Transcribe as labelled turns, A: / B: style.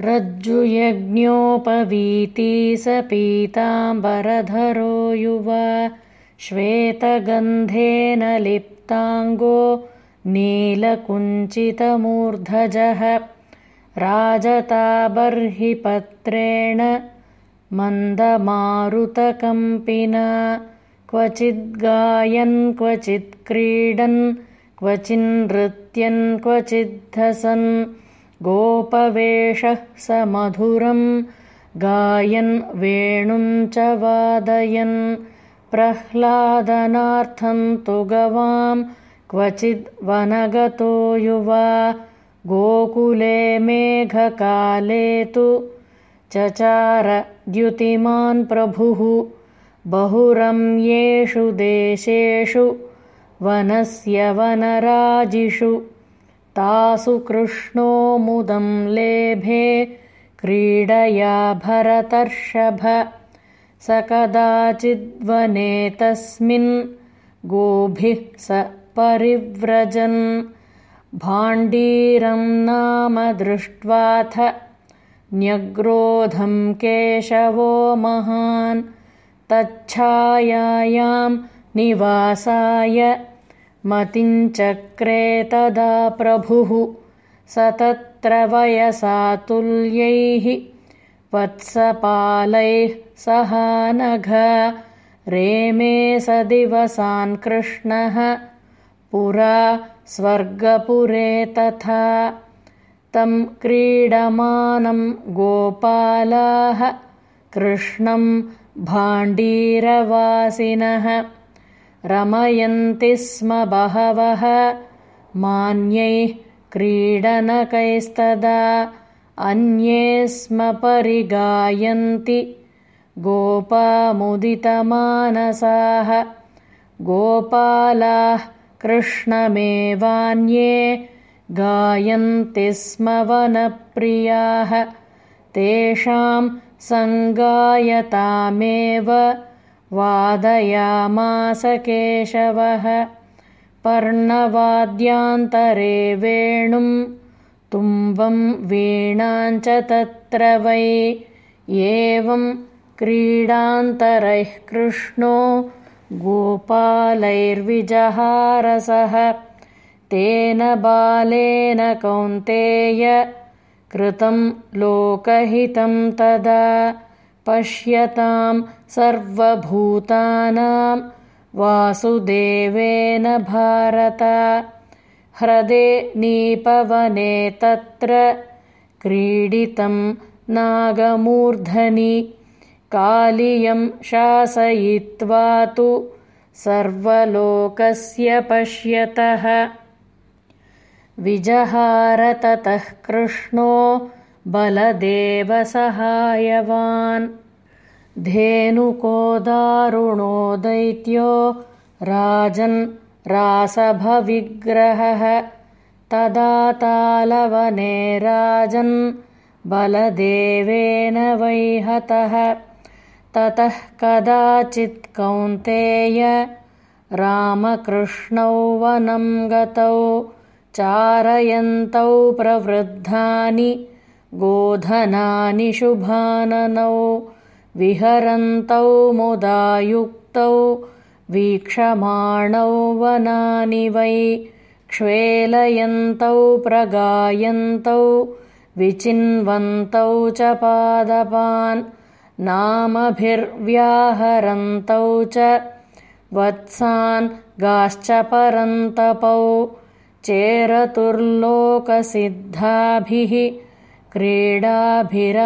A: रज्जुयज्ञोपवीती स पीताम्बरधरो युवा। श्वेतगन्धेन लिप्ताङ्गो नीलकुञ्चितमूर्धजः। राजताबर्हिपत्रेण मन्दमारुतकम्पिना। क्वचिद्गायन् क्वचित्क्रीडन् क्वचिन्नृत्यन् क्वचिद्धसन् गोपवेषः स मधुरं गायन् वेणुं च वादयन् प्रह्लादनार्थं तु गवां क्वचिद्वनगतो युवा गोकुले मेघकाले तु चचार द्युतिमान् प्रभुः बहुरम्येषु देशेषु वनस्य वनराजिषु तासु कृष्णो मुदं लेभे क्रीडया भरतर्षभ। स कदाचिद्वने तस्मिन् गोभिः स परिव्रजन्। भाण्डीरं नाम दृष्ट्वाथ न्यग्रोधं केशवो महान्। तच्छायायां निवासाय मतिञ्चक्रे तदा प्रभुः स तत्र वयसातुल्यैः वत्सपालैः सहानघ रेमे स दिवसान् कृष्णः। पुरा स्वर्गपुरे तथा। तं क्रीडमानं गोपालाः। कृष्णं भाण्डीरवासिनः रमयन्ति स्म बहवः। मान्यैः क्रीडनकैस्तदा अन्ये स्म परिगायन्ति। गोपामुदितमानसाः। गोपालाः कृष्णमेवान्ये गायन्ति स्म वनप्रियाः। तेषां सङ्गायतामेव वादयामास केशवः। पर्णवाद्यान्तरे वेणुं तुम्बं वीणाञ्च तत्र वै। एवं क्रीडान्तरैः कृष्णो गोपालैर्विजहारसः। तेन बालेन कौन्तेय कृतं लोकहितं तदा पश्यतां सर्वभूतानां। वासुदेवेन भारत। ह्रदे नीपवने तत्र क्रीडितं नागमूर्धनि। कालियं शासयित्वा तु सर्वलोकस्य पश्यतः। विजहारततः कृष्णो बलदेवसहायवान्। धेनुको दारुणो दैत्यो राजन् रासभविग्रहः। तदा तालवने राजन् बलदेवेन वैहतः। ततः कदाचित् कौन्तेय रामकृष्णौ वनं गतौ चारयन्तौ प्रवृद्धानि गोधनानि शुभाननौ विहरन्तौ मुदायुक्तौ वीक्षमाणौ वनानि वै क्ष्वेलयन्तौ प्रगायन्तौ विचिन्वन्तौ च पादपान् नामभिर्व्याहरन्तौ च वत्सान् गाश्च परन्तपौ चेरतुर्लोकसिद्धाभिः क्रीडाभिरपराजितौ